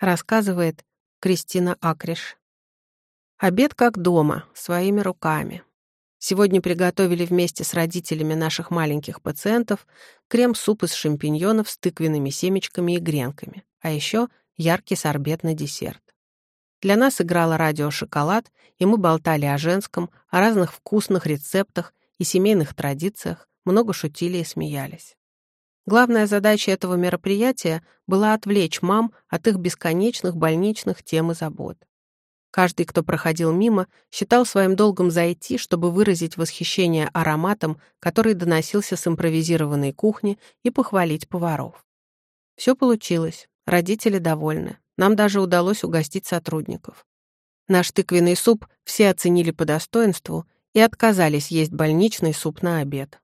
рассказывает Кристина Акриш. Обед как дома, своими руками. Сегодня приготовили вместе с родителями наших маленьких пациентов крем-суп из шампиньонов с тыквенными семечками и гренками, а еще яркий сорбет на десерт. Для нас играла радио «Шоколад», и мы болтали о женском, о разных вкусных рецептах и семейных традициях, много шутили и смеялись. Главная задача этого мероприятия была отвлечь мам от их бесконечных больничных тем и забот. Каждый, кто проходил мимо, считал своим долгом зайти, чтобы выразить восхищение ароматом, который доносился с импровизированной кухни, и похвалить поваров. Все получилось, родители довольны, нам даже удалось угостить сотрудников. Наш тыквенный суп все оценили по достоинству и отказались есть больничный суп на обед.